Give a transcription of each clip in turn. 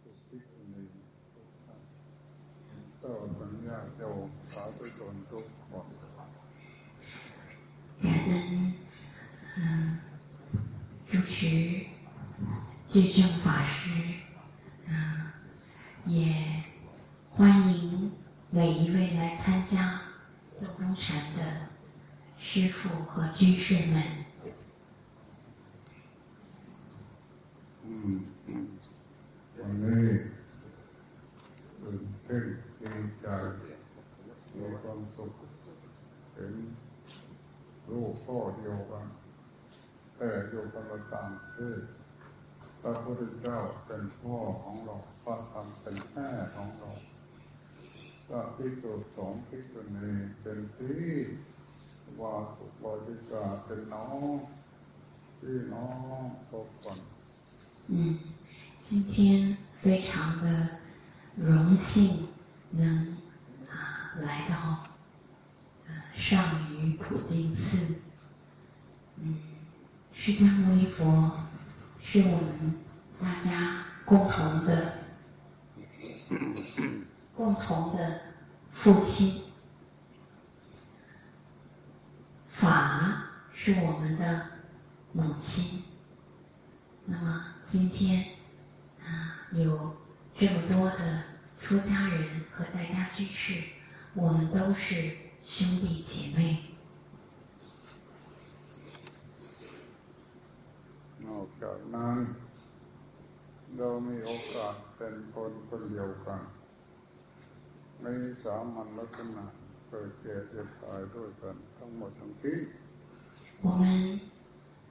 สุพิกษุณีทุกท่านเจ้าสัญญาโยมสาธุชนทุกคน 感恩，嗯，主持智正法师，嗯，也欢迎每一位来参加洞中禅的师父和居士们。 ต่างประเทศพระพุทธเจ้าเป็นพ่อของเราพระธรรมเป็นแม่ของเราพระพิสุสองพิสุณีเป็นพี่วาสุบริกาเป็นน้องพี่น้องพบกัน 嗯，今天非常的荣幸能啊来到呃上虞普净寺。嗯，释迦牟尼佛 是我们大家共同的共同的父亲，法是我们的母亲。那么今天啊，有这么多的出家人和在家居士，我们都是兄弟姐妹。นอกจากนั้น เรามีโอกาสเป็นคนคนเดียวกันในสามัญลักษณะเกิดแก่เจ็บตายด้วยกันทั้งหมดทั้งที่ 我们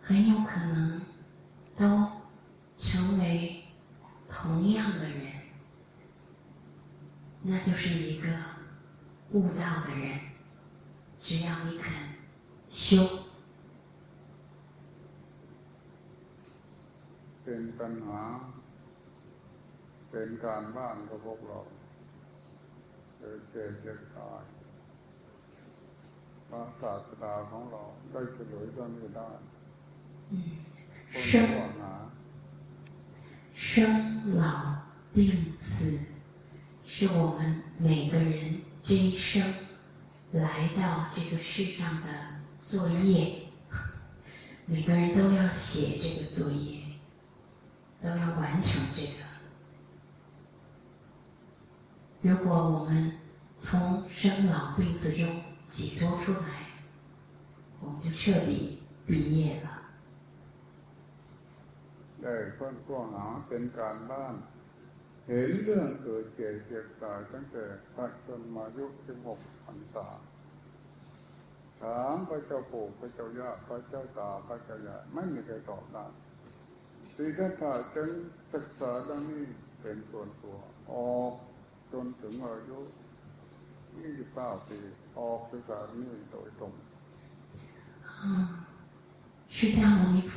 很有可能都成为同样的人，那就是一个悟道的人。只要你肯修， เป็นปัญหา เป็นการบ้านของพวกเราเกิดแก่เจ็บตายพระศาสนาของเราได้เฉลยเรื่องนี้ได้ 嗯， คน 生 ก่อนหา 生老病死是我们每个人这一生来到这个世上的作业，每个人都要写这个作业， 都要完成这个。如果我们从生老病死中解脱出来，我们就彻底毕业了。 ได้ค้นข้อหาเป็นการบ้าน เห็นเรื่องเกิดเจ็บเจ็บตายตั้งแต่พระจนมายุสิบหกพรรษาถามพระเจ้าปู่พระเจ้าย่าพระเจ้าตาพระเจ้ายายไม่มีใครตอบได้ ทีถ้าถ้าจึงศึกษาเรื่องนี้เป็นส่วนตัว ออกจนถึงอายุ29ปีออกศึกษาเรื่องนี้โดยตรง 嗯，释迦牟尼佛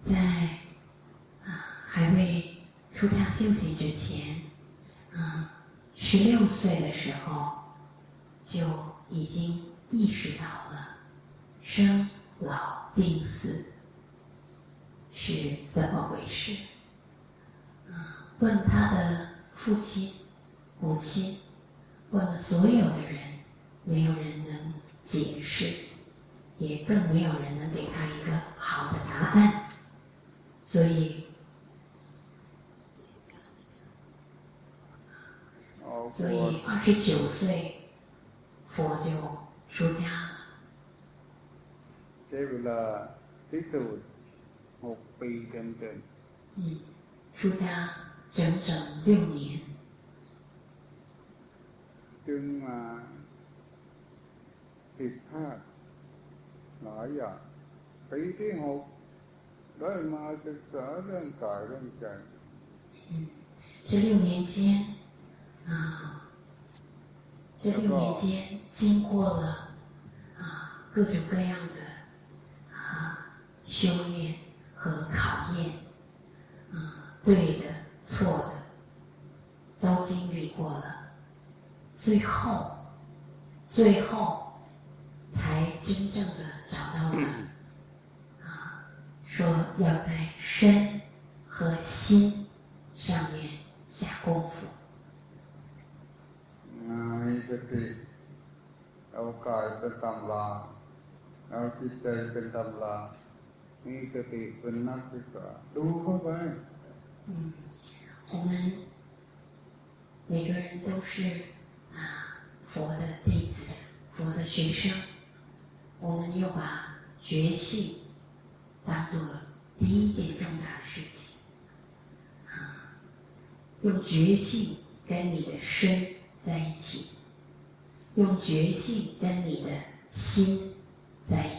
在啊还未出家修行之前，嗯，十六岁的时候就已经意识到了生老病死 是怎么回事？问他的父亲母亲问了所有的人没有人能解释也更没有人能给他一个好的答案。所以所以二十九岁佛就出家了。ลาพิสูจน์หกปีเต็ม 嗯，出家整整六年， ๆจึงมาผิดพลาดหลายอย่างปีที่หกได้มาศึกษาเรื่องกายเรื่องใจ 嗯，这六年间，啊，这六年间经过了啊各种各样的啊修炼 和考验，啊，对的、错的都经历过了，最后，最后才真正的找到了啊，说要在身和心 上面下功夫。มีสติเอากายเป็นตำราเอาจิตใจเป็นตำรา มีสติเป็นนักศึกษาดูเข้าไป嗯，我们每个人都是啊佛的弟子，佛的学生，我们又把觉性当做第一件重大的事情，啊，用觉性跟你的身在一起，用觉性跟你的心在一起。 起。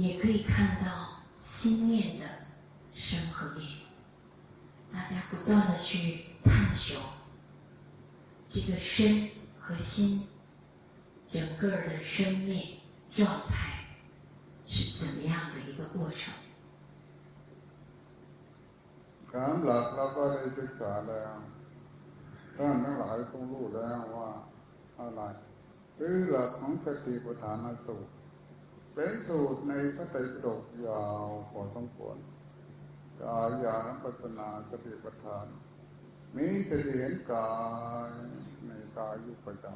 也可以看到心念的生和灭。大家不断的去探求这个身和心整个的生灭状态是怎么样的一个过程。การหลักเราก็ได้ศึกษาแล้วท่านทั้งหลายคงรู้แล้วว่าอะไรคือหลักของสติปัฏฐานสูตร เป็นสูตรในพระไตรปิฎกยาวพอสมควรกายานุปัสสนาสติปัฏฐานมีสติเห็นกายในกายอยู่ประจ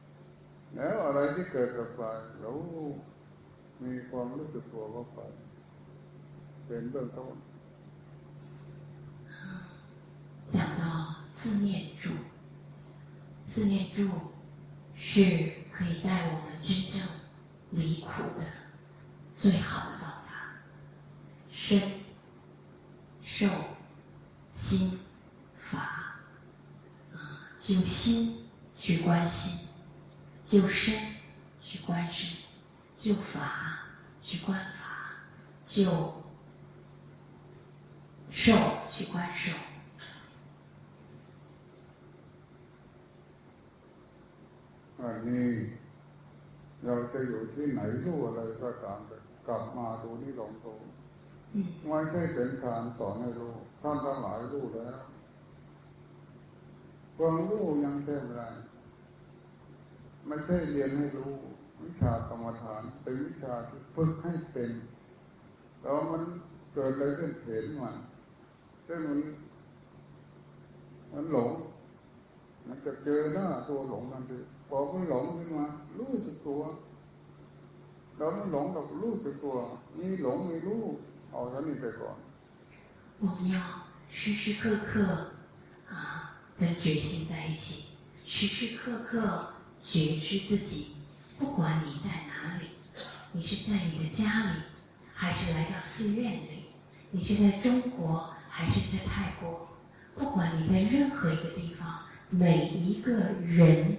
ำแล้วอะไรที่เกิดกับกายเรามีความรู้สึกตัวเข้าไปเป็นเบื้องต้น讲到四念住，四念住是可以带我们真正 离苦的最好的方法，身受心法，啊，就心去观心，就身去观身，就法去观法，就受去观受。二零。 เราจะอยู่ที่ไหนรู้อะไรก็ตามกลับมาดูนี่ลองดูไม่ใช่เป็นการสอนให้รู้ท่านทั้งหลายรู้แล้วความรู้ยังแค่ไรไม่ใช่เรียนให้รู้ วิชากรรมฐานเป็นวิชาที่ฝึกให้เป็นแล้วมันเกิดอะไรขึ้นเห็นมันเช่นมันมันหลง มันจะเจอหน้าตัวหลงทันทีพ อมันหลงขึ้นมารู้สึกตัวเราไม่หลงกับรู้สึกตัวมีหลงมีรู้เอาท่านี้ไปก่อน我们要时时刻刻啊跟觉性在一起，时时刻刻觉知自己，不管你在哪里，你是在你的家里，还是来到寺院里，你是在中国还是在泰国，不管你在任何一个地方，每一个人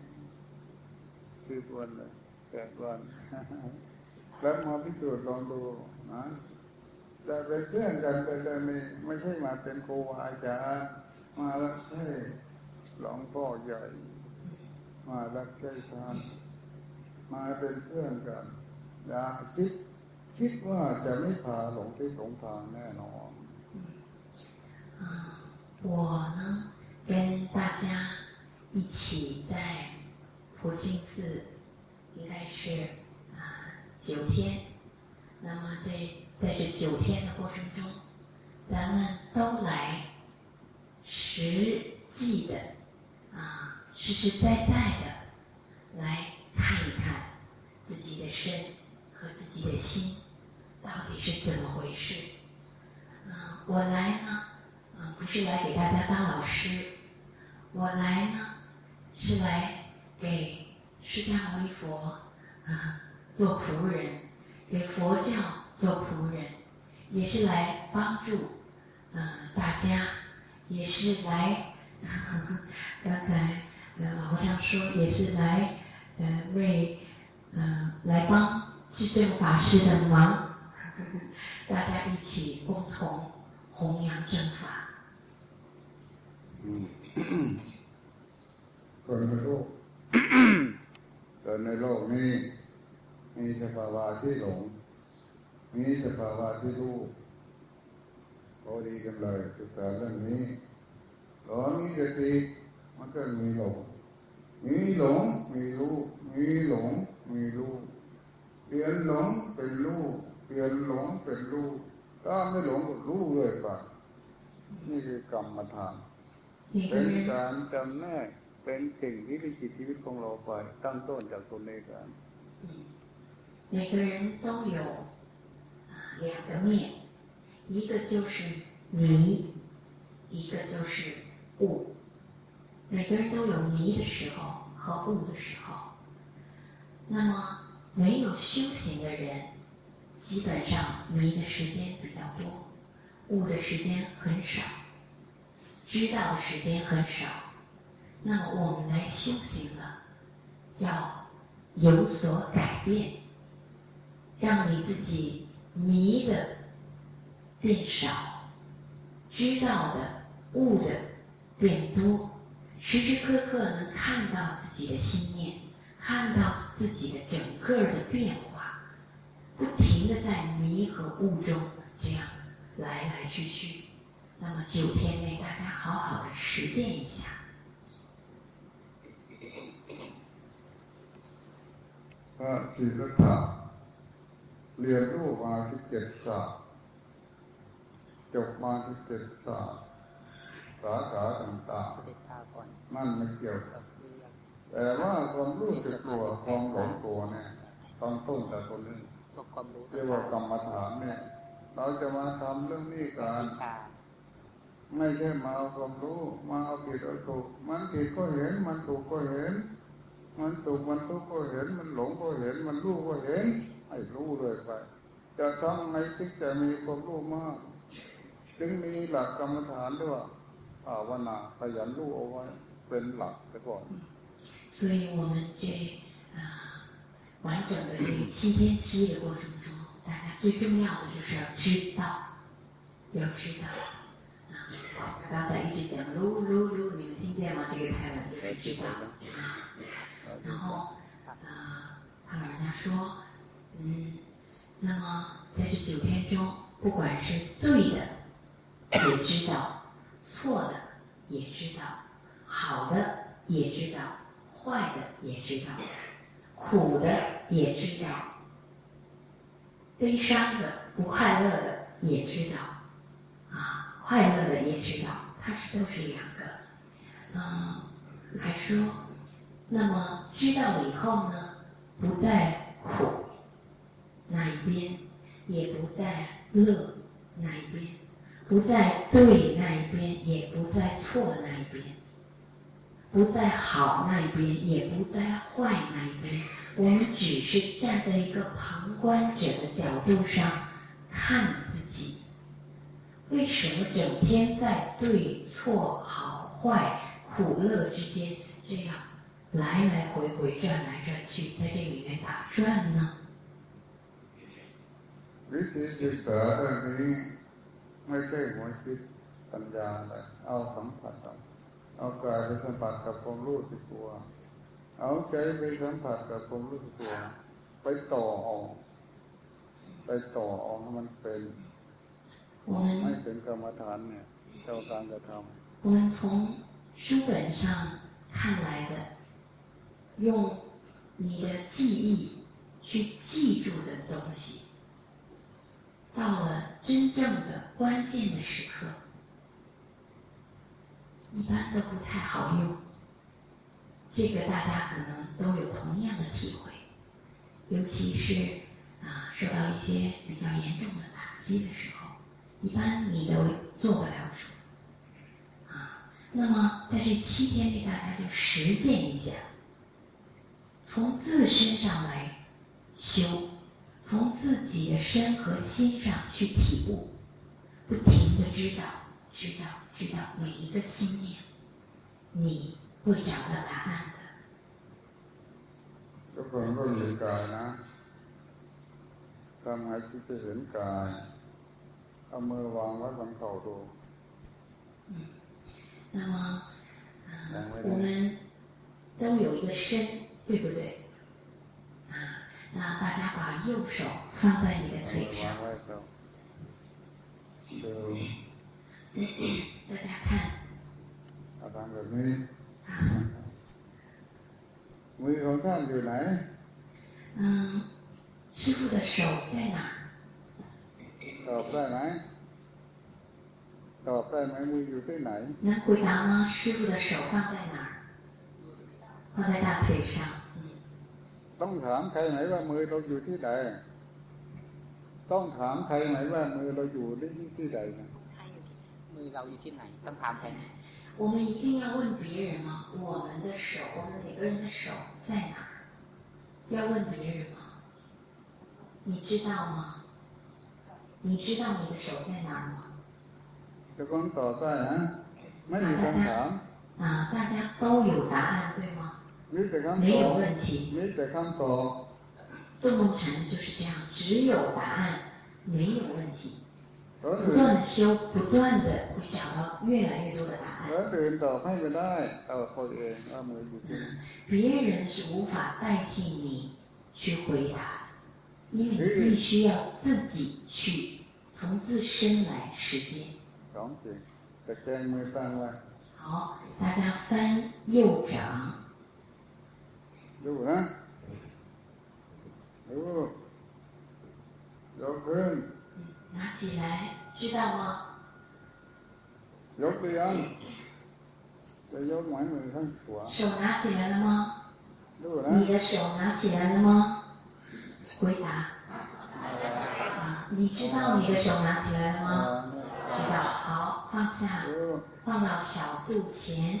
สิบวันเลยแปดวันแล้วมาพิสูจน์ลองดูนะจะเป็นเพื่อนกันแต่จะไม่ไม่ใช่มาเป็นครูอาจารย์มาแล้วใช่หลวงพ่อใหญ่ มาแล้วใช่ทานมาเป็นเพื่อนกันอย่าคิดคิดว่าจะไม่พาหลงที่หลงทางแน่นอน我呢，跟大家一起在 普净寺应该是啊九天，那么在在这九天的过程中，咱们都来实际的啊实实在在的来看一看自己的身和自己的心到底是怎么回事。嗯，我来呢，嗯，不是来给大家当老师，我来呢是来给释迦牟尼佛啊做仆人，给佛教做仆人，也是来帮助嗯大家，也是来，刚才老和尚说也是来呃为嗯来帮智正法师的忙，大家一起共同弘扬正法。嗯，二位师父。 ลกเกิดในโลกนี้ มีสภาวะที่หลง มีสภาวะที่รู้พอดีกันเลยศึกษาเรื่องนี้หลงมีสติมันก็มีหลง มีหลง มีรู้ มีหลง มีรู้เปลี่ยนหลงเป็นรู้เปลี่ยนหลงเป็นรู้ถ้าไม่หลงก็รู้เลยป่ะนี่คือกรรมฐาน เป็นการจำแนก เป็นสิ่งที่ลิขิตชีวิตของเราไปตั้งต้นจากตรงนี้กัน每个人都有两个面，一个就是迷，一个就是悟。每个人都有迷的时候和悟的时候。那么没有修行的人，基本上迷的时间比较多，悟的时间很少，知道的时间很少。 那么我们来修行了，要有所改变，让你自己迷的变少，知道的、悟的变多，时时刻刻能看到自己的心念，看到自己的整个的变化，不停的在迷和悟中这样来来去去。那么九天内，大家好好的实践一下。 พระศิลธะเรียนรู้มาที่เจ็ดศาสตร์จบมาที่เจ็ดศาสตร์สาขาต่างๆนั่นไม่เกี่ยวแต่ว่าความรู้สึกตัวความหลงตัวเนี่ยต้องต้นจากคนนี้เรียกว่ากรรมฐานเนี่ย เราจะมาทำเรื่องนี้กันไม่ใช่มาเอาความรู้ มาเอาผิดเอาถูกมันผิดก็เห็น มันถูกก็เห็น มันสุขมันทุกข์ก็เห็น มันหลงก็เห็น มันรู้ก็เห็น ให้รู้เลยไป จะทำไงที่จะมีความรู้มาก จึงมีหลักกรรมฐานด้วยภาวนาขยันรู้เอาไว้เป็นหลักไปก่อน所以我们这啊完整的这个七天七的过程中，大家最重要的就是要知道，要知道啊。刚才一直讲“รู้รู้รู้”，你们听见吗？这个台湾就是知道啊。 然后，呃，他老人家说，嗯，那么在这九天中，不管是对的，也知道；错的也知道；好的也知道；坏的也知道；苦的也知道；悲伤的、不快乐的也知道；啊，快乐的也知道。它是都是两个。嗯，还说。那么知道了以后呢，不在苦那一边，也不在乐那一边，不在对那一边，也不在错那一边，不在好那一边，也不在坏那一边。我们只是站在一个旁观者的角度上看自己。为什么整天在对错、好坏、苦乐之间这样？来来回回转来转去，在这里面打转呢。วิธีศึกษาเรื่องนี้ไม่ใช่หัวคิดปัญญาอะไรเอาสัมผัสเอาเอากายไปสัมผัสกับความรู้สึกตัว เอาใจไปสัมผัสกับความรู้สึกตัว ไปต่อออกไปต่อออกมันเป็นไม่เป็นกรรมฐานเนี่ยเจ้าการกระทำ我们从书本上看来的 用你的记忆去记住的东西，到了真正的关键的时刻，一般都不太好用。这个大家可能都有同样的体会，尤其是啊，受到一些比较严重的打击的时候，一般你都做不了主啊。那么在这七天内，大家就实践一下，从自身上来修，从自己的身和心上去体悟，不停的知道，知道，知道每一个心念，你会找到答案的。ทุกคนก็เห็นกายนะทำให้ที่จะเห็นกายเอามือวางไว้บนเข่าดู那么，啊，我们都有一个身， 对不对？啊，那大家把右手放在你的腿上，大家看，เอาทำแบบนี้มือของท่านอยู่ไหน嗯，师傅的手在哪儿？ตอบได้ไหมตอบได้ไหมมืออยู่ที่ไหน能回答吗？师傅的手放在哪儿？放在大腿上。 ต้องถามใครไหมว่ามือเราอยู่ที่ไหนต้องถามใครไหมว่ามือเราอยู่ที่ที่ใดนะมือเราอยู่ที่ไหนต้องถามใคร我们一定要问别人吗？我们的手，我们每个人的手在哪儿？要问别人吗？你知道吗？你知道你的手在哪儿吗？这光ต่อได้ฮะไม่มีคำถาม啊，大家都有答案，对吗？ 没有问题。动梦禅就是这样，只有答案，没有问题。不断的修，不断的会找到越来越多的答案。别人是无法代替你去回答，因为你必须要自己去从自身来实践。好，大家翻右掌。ดูนะดูยกขึ้น拿起来，知道吗？ยกหรือยังจะยกไหมมือข้างขวา手拿起来了吗？ดูนะ你的手拿起来了吗？回答。啊，你知道你的手拿起来了吗？知道。好，放下，放到小肚前。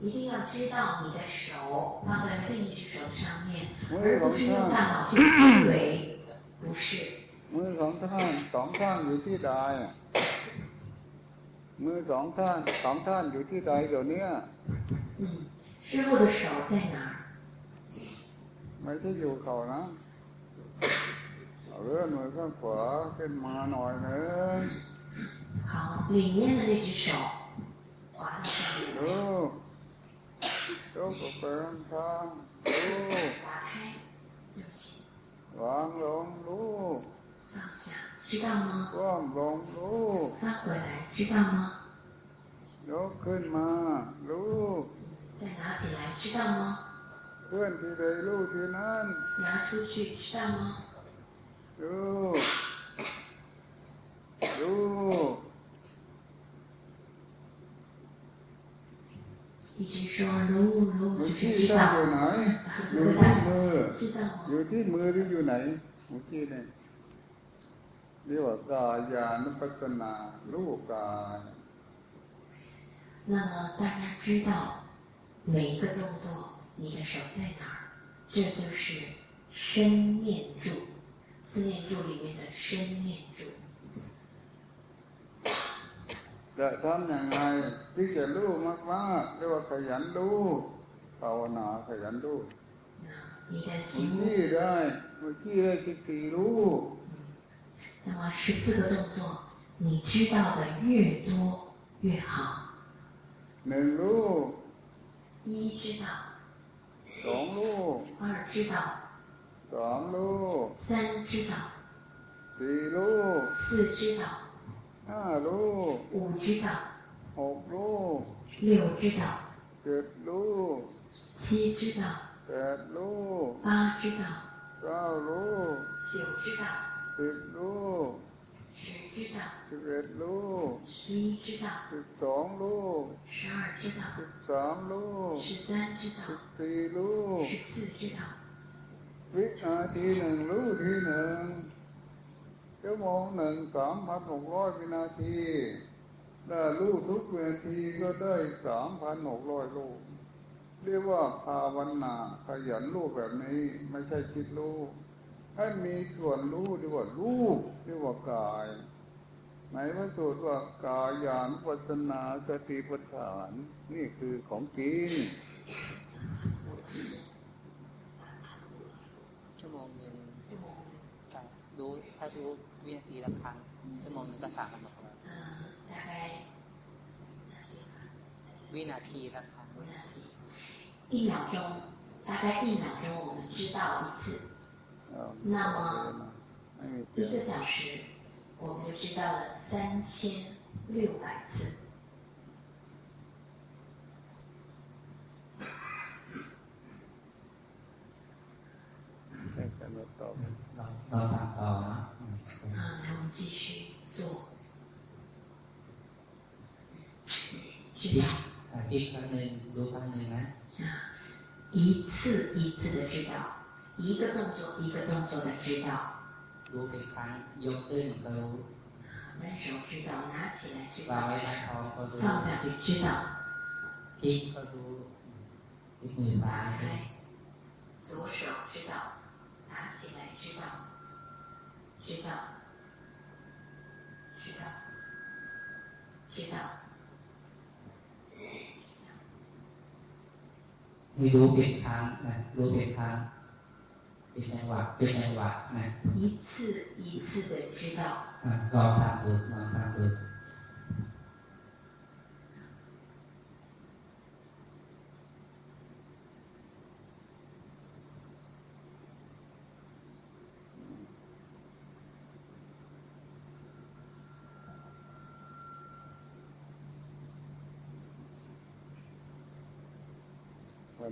一定要知道你的手放在另一只手上面，而不是用大脑去思维，不是。มือสองท่านสองท่านอยู่ที่ใดมือสองท่านสองท่านอยู่ที่ใดเดี๋ยวนี้嗯，师傅的手在哪儿？ไม่ใช่อยู่เขานะเลื่อนมือข้างขวาขึ้นมาหน่อยนึง好，里面的那只手滑到下面。 ยกออกไปข้างรู้วางลงรู้放下，知道吗？ว่างลงรู้翻回来，知道吗？ยกขึ้นมารู้再拿起来，知道吗？เคลื่อนที่ใดรู้ที่นั้น拿出去，知道吗？รู้รู้ 一直说รู้รู้就是知道อยู่ไหนอยู่ที่มืออยู่ที่มือหรืออยู่ไหนเมื่อกี้เนี่ยเรียกว่ากายานุปัสสนารู้กาย那么大家知道每一个动作，你的手在哪儿？这就是身念住，四念住里面的身念住。 จะทำอย่างไรที่จะรู้มากๆเรียกว่าขยันรู้ภาวนาขยันรู้เมื่อกี้ได้เมื่อกี้ได้สิบสี่รู้那么十四个动作，你知道的越多越好。หนึ่งรู้一知道สองรู้二知道สามรู้三知道 สี่รู้ 四知道， ห้ารู้ 五知道， หกรู้ 六知道， เจ็ดรู้ 七知道， แปดรู้ 八知道， เก้ารู้ 九知道， สิบรู้ 十知道， สิบเอ็ดรู้ 十一知道， สิบสองรู้ 十二知道， สิบสามรู้ 十三知 สิบ 道， สี่รู้ 十四知道， วินาทีหนึ่งรู้ทีหนึ่ง ชั่วโมงหนึ่งสามพันหกร้อยวินาทีถ้ารู้ทุกวินาทีก็ได้สามพันหกร้อยลูก เรียกว่าภาวนาขยันรู้แบบนี้ไม่ใช่คิดรู้ให้มีส่วนรู้เรียกว่ารู้เรียกว่ากายไหนพระสูตรว่ากายานปัสนาสติปัฏฐาน นี่คือของจริงชั่วโมงหนึ่งดูถ้าดู วินาทีละครั้งชั่วโมงหนึ่งก็สามพันหกร้อย 嗯，大概 วินาทีละครั้ง 一秒钟，大概一秒钟我们知道一次， เอา 那么 ไม่มี 一个小时我们就知道了三千六百次。 到，继续做，啊，一？次一次的知道，一个动作一个动作的知道。知道，拿起来知道，放下去知道。左手知道。拿起来知道，知道，知道，知道， นี่รู้เป็นครั้งนะรู้เป็นครั้งเป็นจังหวะเป็นจังหวะนะ 一次一次的知道。 อ่ะลองทำดูลองทำดู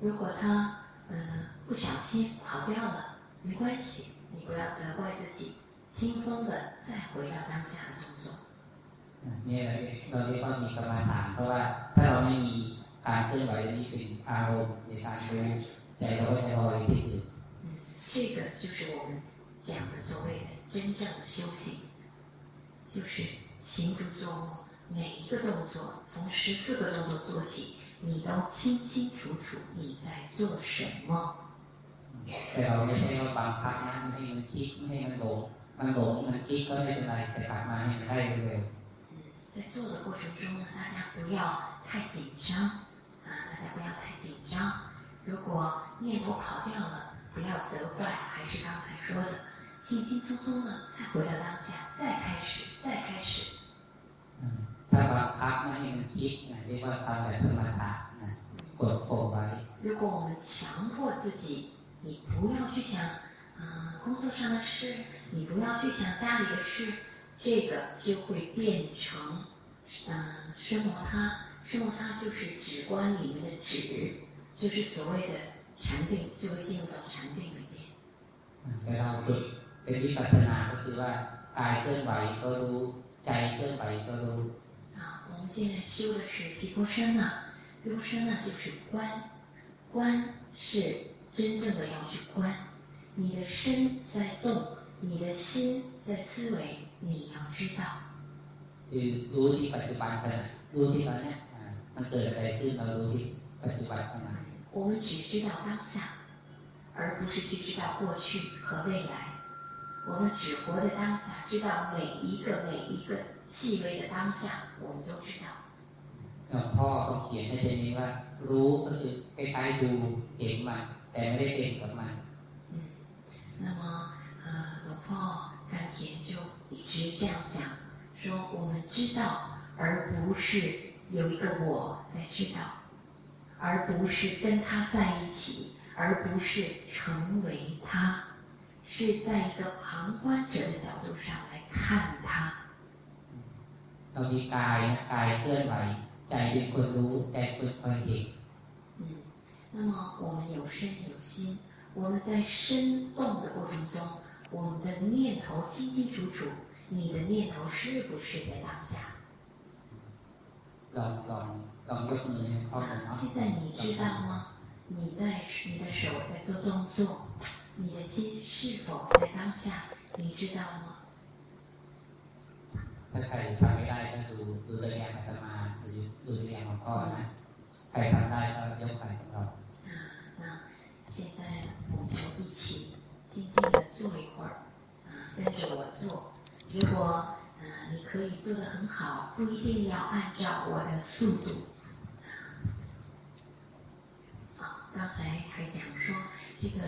如果他呃不小心跑掉了，没关系，你不要责怪自己，轻松的再回到当下的动作。 เนี่ยเราเรียกว่ามีกรรมฐานเพราะว่าถ้าเราไม่มีการเคลื่อนไหวนี้เป็นอารมณ์ในการรู้ใจเราก็จะลอยที่อื่น 嗯，这个就是我们讲的所谓的真正的修行，就是行住坐卧每一个动作，从十四个动作做起， 你都清清楚楚你在做什么。 แต่เราไม่ใช่ว่าบังคับนะไม่ให้มันคิดไม่ให้มันหลงมันหลงมันคิดก็ไม่เป็นไรแต่กลับมาให้มันได้เร็ว 嗯，在做的过程中呢，大家不要太紧张啊，大家不要太紧张。如果念头跑掉了，不要责怪，还是刚才说的，轻轻松松的再回到当下，再开始，再开始。 ๆอืมถ้าบังคับไม่ให้มันคิดนะเรียกว่าทำแบบสมถะนะกดข่มไว้ 如果我们强迫自己，你不要去想，嗯、工作上的事，你不要去想家里的事，这个就会变成，嗯、生摩他。生摩他就是止观里面的止，就是所谓的禅定，就会进入到禅定里面。 แต่เราฝึกเป็นวิปัสสนาก็คือว่ากายเคลื่อนไหวก็รู้ใจเคลื่อนไหวก็รู้ 啊，我们 现在修的是毗婆舍那，毗婆舍那就是观，观是真正的要去观，你的身在动，你的心在思维，你要知道。 คือรู้ที่ปัจจุบันขณะรู้ที่ตอนเนี้ยอ่ามันเกิดอะไรขึ้นเรารู้ที่ปัจจุบันขณะ 我们只知道当下，而不是去知道过去和未来。 เ 我们只活在当下，知道每一个每一个 细微的当下，我们都知道。หลวงพ่อต้องเขียนในเช่นนี้ว่า รู้ก็คือคล้ายๆดูเห็นมันแต่ไม่ได้เป็นกับมัน 嗯，那么呃，老婆甘田就一直这样讲，说我们知道，而不是有一个我在知道，而不是跟他在一起，而不是成为他，是在一个旁观者的角度上来看他。 เรามีกายนะกายเคลื่อนไหว ใจเป็นคนรู้ใจเป็นคนเห็น 嗯，那么我们有身有心，我们在身动的过程中，我们的念头清清楚楚，你的念头是不是在当下？ ลองลองลองยกมือให้พ่อหน่อยเนาะ 现在你知道吗？你在你的手在做动作，你的心是否在当下？你知道吗？ ถ้าใครทำไม่ได้ก็ดูดูตัวอย่างอาตมาหรือดูตัวอย่างของพ่อนะใครทำได้ก็ยกไปของเรา 啊，那现在我们就一起静静的坐一会儿，啊，跟着我做。如果呃你可以做得很好，不一定要按照我的速度。啊，刚才还讲说，这个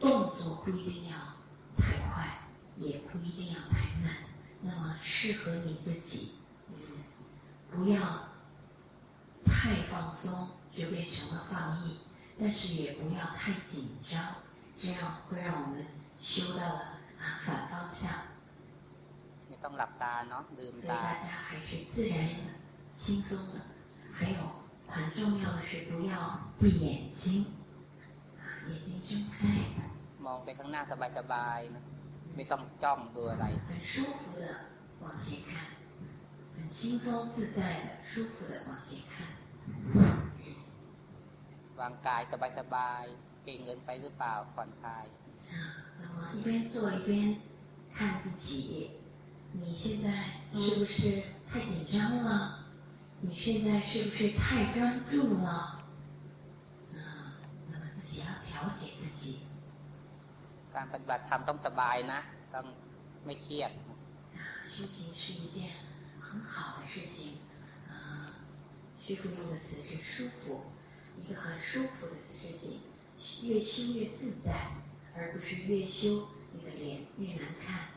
动作不一定要太快，也不一定要太慢， 那么适合你自己嗯不要太放松就变成了放逸但是也不要太紧张这样会让我们修到了反方向。所以大家还是自然的轻松的还有很重要的是不要闭眼睛眼睛睁开 ไปข้างหน้าสบายๆนะไม่ต้องจ้องดูอะไร 很舒服的往前看，很轻松自在的、舒服的往前看。 วางกายสบายๆเก่งเกินไปหรือเปล่าผ่อนคลาย 啊，那么一边做一边看自己，你现在是不是太紧张了？你现在是不是太专注了？啊，那么自己要调节自己。 การปฏิบัติธรรมต้องสบายนะ ต้องไม่เครียด 啊，修行是一件很好的事情。啊，师傅用的词是舒服，一个很舒服的事情，越修越自在，而不是越修你的脸越难看。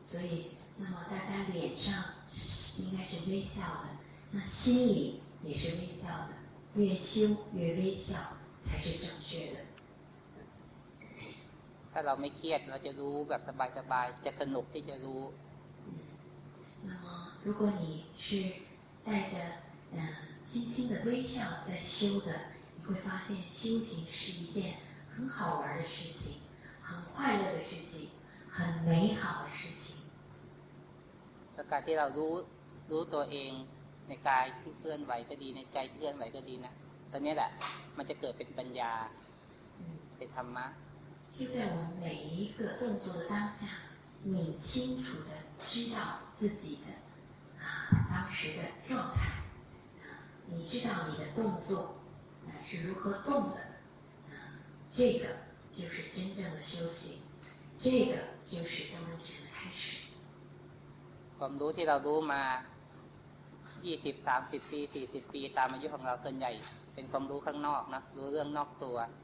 所以，那么大家脸上是应该是微笑的，那心里也是微笑的，越修越微笑才是正确的。 ถ้าเราไม่เครียดเราจะรู้แบบสบายๆจะสนุกที่จะรู้ 那么，如果你是带着嗯、呃轻轻的微笑在修的，你会发现修行是一件很好玩的事情，很快乐的事情，很美好的事情。 แล้วการที่เรารู้รู้ตัวเองในกายที่เคลื่อนไหวก็ดีในใจที่เคลื่อนไหวก็ดีนะตอนนี้แหละ มันจะเกิดเป็นปัญญา 嗯， เป็นธรรมะ 就在我们每一个动作的当下，你清楚的知道自己的啊当时的状态，啊，你知道你的动作啊是如何动的，啊，这个就是真正的修行，这个就是登陆禅的开始。 ความรู้ที่เรารู้มา 20 30 ปี 40 ปี ตามอายุของเราส่วนใหญ่ เป็นความรู้ข้างนอกนะรู้เรื่องนอกตัว 嗯，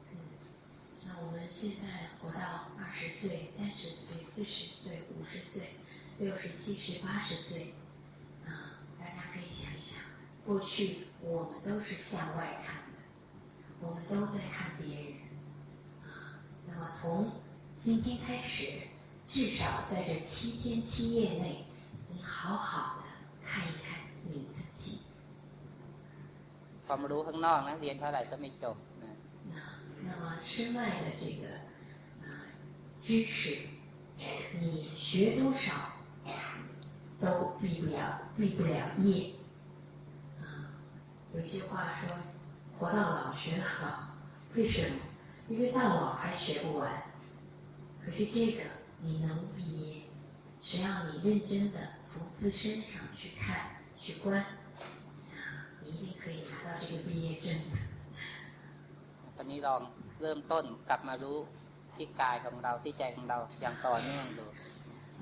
那我们现在活到二十岁、三十岁、四十岁、五十岁、六十、七十、八十岁，啊，大家可以想一想，过去我们都是向外看的，我们都在看别人，啊，那么从今天开始，至少在这七天七夜内，你好好的看一看你自己。 ความรู้ข้างนอกนะเรียนเท่าไหร่ก็ไม่จบนะ 那么身外的这个啊、知识，你学多少都毕不了毕不了业。啊，有一句话说，活到老学到老，为什么？因为到老还学不完。可是这个你能毕业，只要你认真的从自身上去看去观，啊，你一定可以拿到这个毕业证的。 ตอนนี้ลองเริ่มต้นกลับมารู้ที่กายของเราที่ใจของเราอย่างต่อเนื่องดู 啊，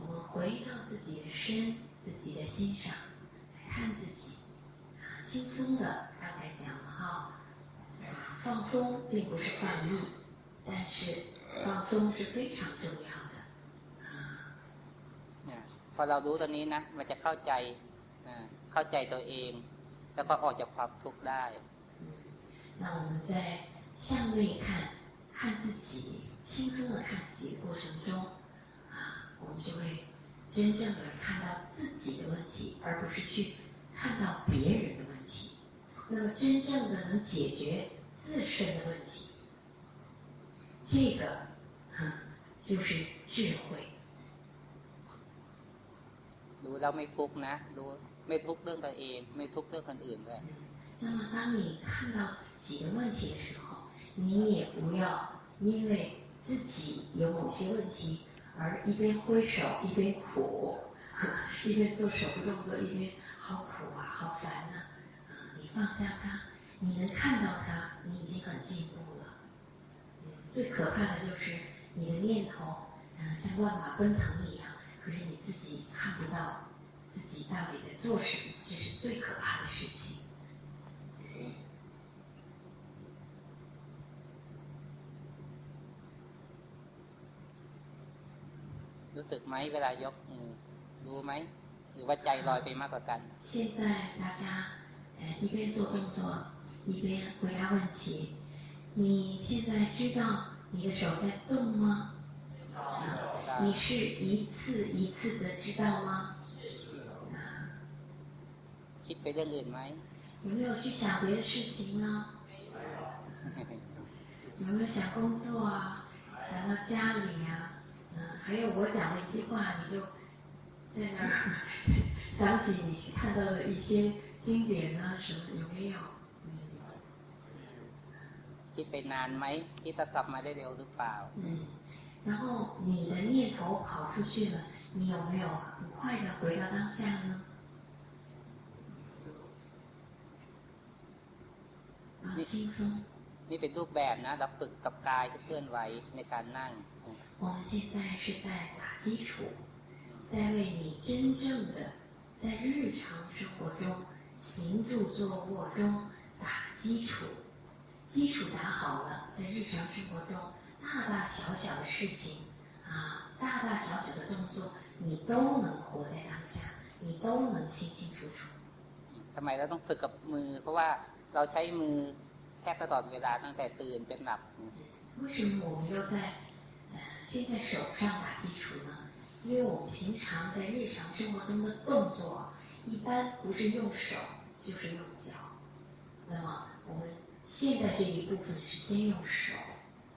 我们回到自己的身、自己的心上来看自己，啊，轻松的。刚才讲了哈，放松并不是放逸，但是放松是非常重要的。พอเรารู้ตรงนี้นะมันจะเข้าใจเข้าใจตัวเอง แล้วก็ออกจากความทุกข์ได้那我们在 向内看，看自己，轻松的看自己的过程中，啊，我们就会真正的看到自己的问题，而不是去看到别人的问题。那么，真正的能解决自身的问题，这个，哈，就是智慧。รู้แล้วไม่ทุกข์นะรู้ไม่ทุกข์เรื่องตัวเองไม่ทุกข์เรื่องคนอื่นด้วย那么，当你看到自己的问题的时候， 你也不要因为自己有某些问题而一边挥手一边苦，一边做手部动作一边好苦啊，好烦呐。你放下它，你能看到它，你已经很进步了。最可怕的就是你的念头，嗯，像万马奔腾一样，可是你自己看不到自己到底在做什么，这是最可怕的事情。รู้สึกไหมเวลายกมือรู้ไหมหรือว่าใจลอยไปมากกว่ากัน现在大家一边做动作一边回答问题你现在知道你的手在动吗你是一次一次的知道吗คิดไปเรื่องอื่นไหม有没有去想别的事情呢有没有想工作啊想到家里呀 还有我讲的一句话，你就在那儿想起你看到的一些经典啊什么，有没有？คิดไปนานไหมคิดจะกลับมาได้เร็วหรือเปล่า嗯，然后你的念头跑出去了，你有没有很快的回到当下呢？啊，轻松。นี่เป็นรูปแบบนะเราฝึกกับกายที่เคลื่อนไหวในการนั่ง 我们现在是在打基础，在为你真正的在日常生活中行住坐卧中打基础。基础打好了，在日常生活中大大小小的事情啊，大大小小的动作，你都能活在当下，你都能清清楚楚。ทำไมเราต้องฝึกกับมือเพราะว่าเราใช้มือแค่ตลอดเวลาตั้งแต่ตื่นจนหลับ为什么我们要在 先在手上打基础呢，因为我们平常在日常生活中的动作，一般不是用手就是用脚。那么我们现在这一部分是先用手，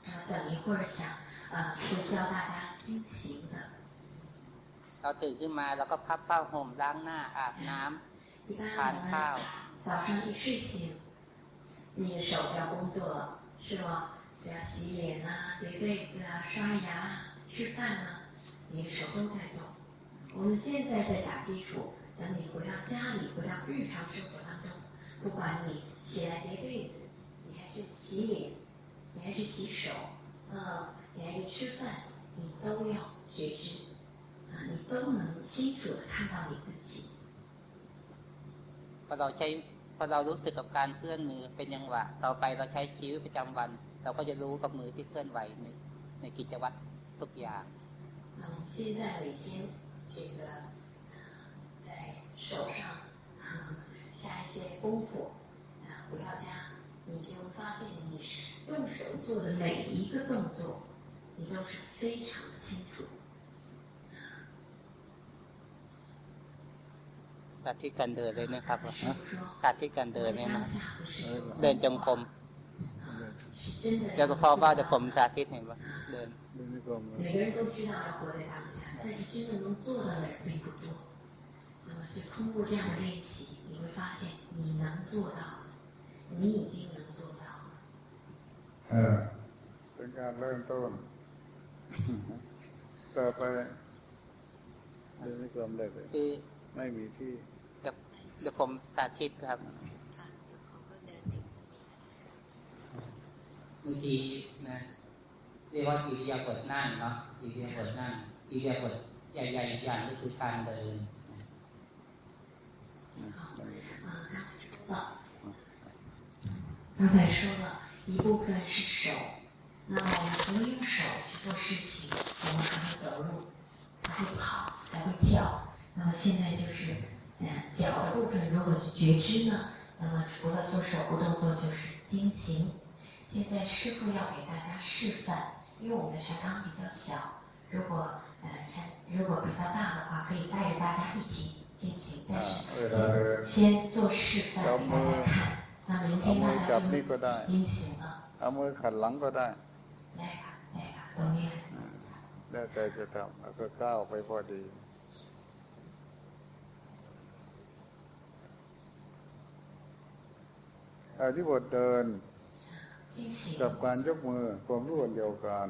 那么等一会儿想，呃，会教大家心情的。เราตื่นขึ้นมาแล้วก็พับผ้าห่มล้างหน้าอาบน้ำทานข้าว早上一睡醒，你的手就要工作了，是吗？ 要洗脸啊，叠被子啊，刷牙、吃饭啊，你的手都在动。我们现在在打基础，等你回到家里，回到日常生活当中，不管你起来叠被子，你还是洗脸，你还是洗手，嗯，你还是吃饭，你都要觉知，啊，你都能清楚的看到你自己。พอเราใช้พอเรารู้สึกกับการเคลื่อนมือเป็นยังหวะต่อไปเราใช้ชีวิตประจำวัน เราก็จะรู้กับมือที่เคลื่อนไหวในในกิจวัตรทุกอย่าง嗯，现在每天这个在手上下一些功夫，啊，回到家你就会发现你用手做的每一个动作，你都是非常清楚。สาธิตการเดินเลยนะครับสาธิตการเดินเนี่ยนะเดินจงกรม เดี๋ยวก็พ่อว่าจะผมสาธิตเห็นปะเดิน每个人都知道要活在当下，但是真正能做到的人并不多。那么，就通过这样的练习，你会发现你能做到，你已经能做到了。เออเป็นการเริ่มต้นต่อไปเดินไม่กลมเลยคือไม่มีที่เดี๋ยวผมสาธิตครับ บางทีนะเรียกว่าอิริยาบถนั่งเนาะอิริยาบถนั่งอิริยาบถ ใหญ่ๆอย่างก็คือการเดิน刚才说了一部分是手，那么我们除了用手去做事情，我们还会走路，还会跑，还会跳。那么现在就是，嗯，脚的部分如果去觉知呢，那么除了做手部动作就是经行。 现在师傅要给大家示范，因为我们的禅堂比较小，如果呃禅如果比较大的话，可以带着大家一起进行，但是先做示范给大家看。那明天大家就会进行了。เอามือขัดหลังก็ได้ได้ค่ะได้ค่ะตรงนี้แล้วแต่จะทำแล้วก็ก้าวไปพอดีอธิบทเดิน กับการยกมือความรู้เดียวกัน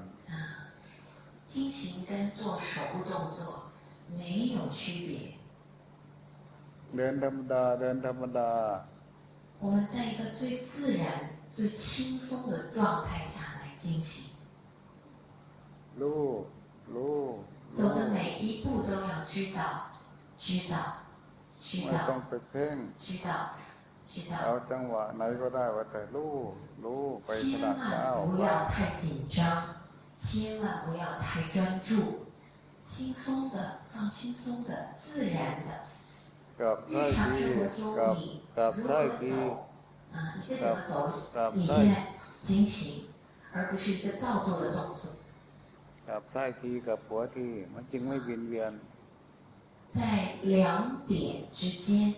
进行跟做手部动作没有区别เดินธรรมดาเดินธรรมดา我们在一个最自然、最轻松的状态下来进行。路路。走的每一步都要知道，知道，知道，知道，知道。 เอาจังหวะไหนก็ได้ว่าแต่รู้รู้ไปขนาดก้าว不要太紧张，千万不要太专注，轻松的，放轻松的，自然的。กับได้ดีกับกับได้ดีกับกับได้而不是一个造作的动作。กับได้ทีกับหัวทีมันจึงไม่วินเวียน在两点之间，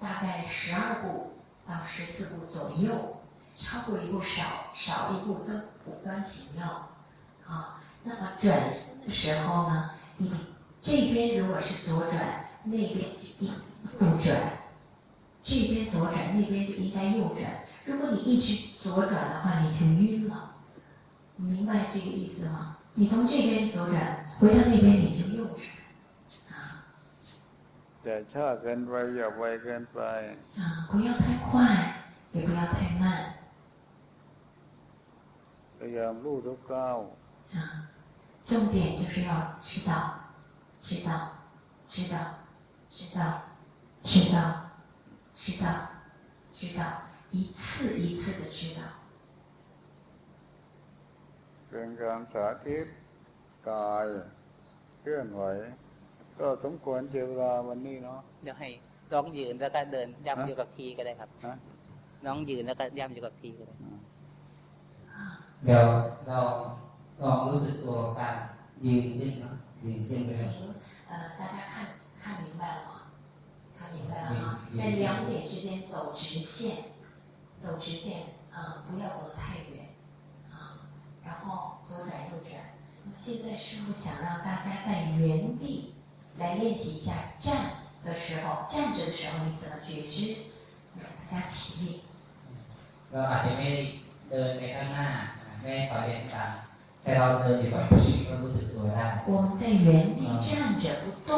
大概十二步到十四步左右，超过一步少，少一步都无关紧要。好，那么转身的时候呢，你这边如果是左转。那边就右转，这边左转，那边就应该右转。如果你一直左转的话，你就晕了。明白这个意思吗？你从这边左转，回到那边你就右转。 啊。อย่าช้าเกินไปอย่าไวเกินไป啊，不要太快，也不要太慢。พยายามรู้ทุกก้าว啊，重点就是要知道，知道，知道。知道，知道，知道，知道，一次一次的知道。เป็นการสาธิตกายเคลื่อนไหว ก็สมควรเจอเวลาวันนี้เนาะเดี๋ยวให้น้องยืนแล้วก็เดินย่ำอยู่กับทีก็ได้ครับน้องยืนแล้วก็ย่ำอยู่กับทีก็ได้เดี๋ยวเราลองรู้สึกตัวการยืนนิดเนาะยืนเส้นไปเลย呃，大家看看明白了吗？看明白了吗？在两点之间走直线，走直线，啊，不要走得太远，啊，然后左转右转。那现在师傅想让大家在原地 来练习一下站的时候，站着的时候你怎么觉知？大家起立。เราอาจจะไม่เดินไปข้างหน้าไม่ถอยไปตามแต่เราเดินอยู่กับที่ก็รู้สึกตัวได้我们在原地站着不动。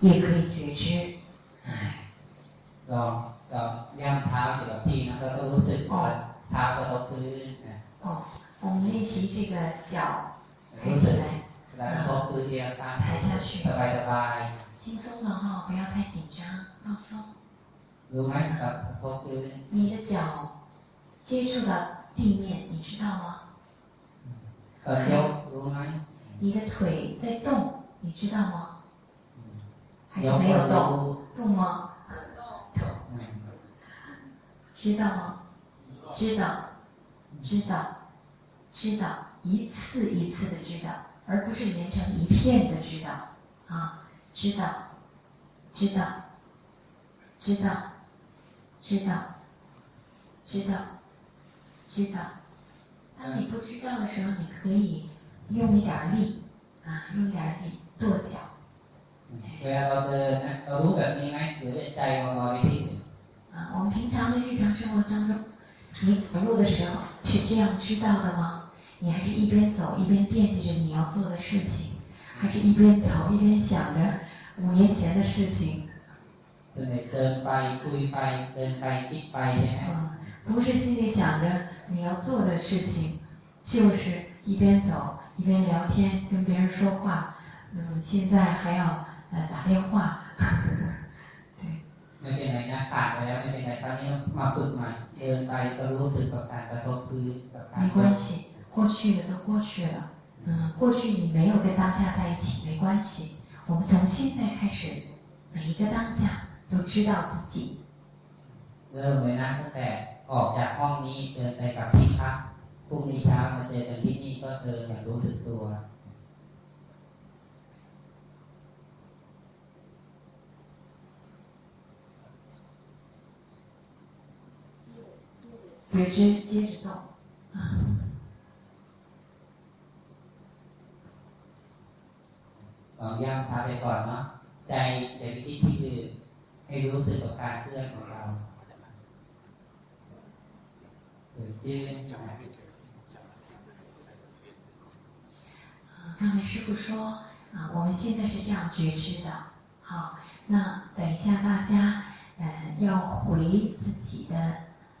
也可以觉知。ลองลองย่ำเท้าอยู่กับที่นะแล้วก็รู้สึกว่าเท้ากระทบพื้น哦，我们练习这个脚抬起来， 然后踩下去。拜拜，拜拜。轻松的哦，不要太紧张，放松。你的脚接触了地面，你知道吗？嗯。还有。你的腿在动，你知道吗？还是没有动？动吗？知道吗？知道，知道，知道，一次一次的知道。而不是连成一片的知道啊！知道，知道，知道，知道，知道，知道。当你不知道的时候，你可以用一点力啊，用一点力跺脚。เวลาเราเดินนะเรารู้แบบนี้ไหมหรือใจเราลอยที่啊，我们平常的日常生活当中，你走路的时候是这样知道的吗？ 你还是一边走一边惦记着你要做的事情，还是一边走一边想着五年前的事情？เดินไปคุยไปเดินไปคิดไป嗯，不是心里想着你要做的事情，就是一边走一边聊天，跟别人说话。 嗯，现在还要呃打电话。ไม่เป็นไรนะขาดไปแล้วไม่เป็นไรตอนนี้มาฝึกใหม่เดินไปก็รู้สึกกับการกระทบพื้นกับการ没关系 过去的都过去了嗯过去你没有跟当下在一起没关系我们从现在开始每一个当下都知道自己เริ่มเลยนะตั้งแต่ออกจากห้องนี้เดินไปกับที่พักพรุ่งนี้เช้ามาเจอกันที่นี่ก็เดินอย่างรู้สึกตัว觉知接着动， ลองย่างพาไปก่อนเนาะใจอย่าไปคิดที่อื่นให้รู้สึกกับการเคลื่อนของเราเกิดยืน刚才师傅说啊，我们现在是这样觉知的。好，那等一下大家呃要回自己的。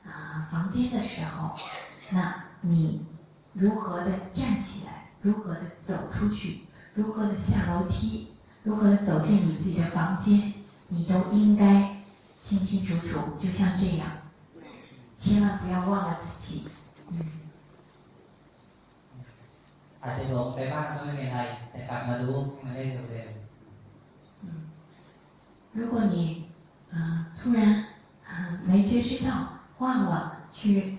啊，房间的时候，那你如何的站起来？如何的走出去？ 如何的下楼梯？如何的走进你自己的房间？你都应该清清楚楚，就像这样，千万不要忘了自己。嗯。อาจจะหลงไปบ้างก็ไม่เป็นไรแต่กลับมารู้มาได้เร็ว嗯，如果你呃突然呃没觉知到。忘了去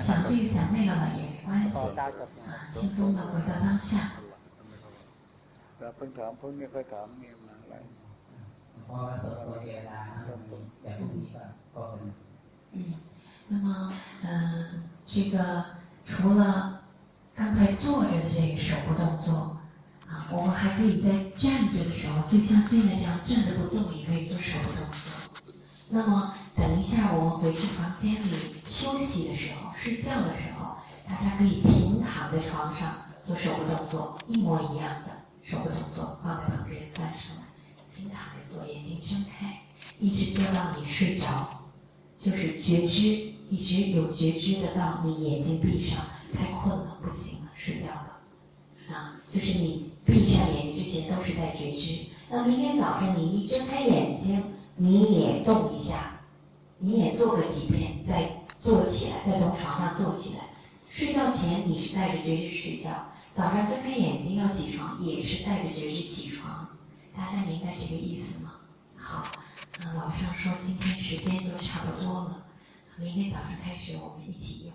想这个想那个了也没关系，啊，轻松的回到当下。 เราเพิ่งถามเพิ่งไม่ค่อยถามเนี่ยมาอะไรพอเปิดตัวเวลาแต่พรุ่งนี้ก็ก็เป็น嗯，那么嗯，这个除了刚才坐着的这个手部动作啊，我们还可以在站着的时候，就像现在这样站着不动，也可以做手部动作。那么。等一下，我们回去房间里休息的时候、睡觉的时候，大家可以平躺在床上做手部动作，一模一样的 手的动作，放在旁边翻上来，平躺着做，眼睛睁开，一直做到你睡着，就是觉知，一直有觉知的到你眼睛闭上，太困了，不行了，睡觉了，啊，就是你闭上眼睛之前都是在觉知。那明天早上你一睁开眼睛，你也动一下。你也做个几遍，再坐起来，再从床上坐起来。睡觉前你是带着觉知睡觉，早上睁开眼睛要起床也是带着觉知起床。大家明白这个意思吗？好，那老上说今天时间就差不多了，明天早上开始我们一起用。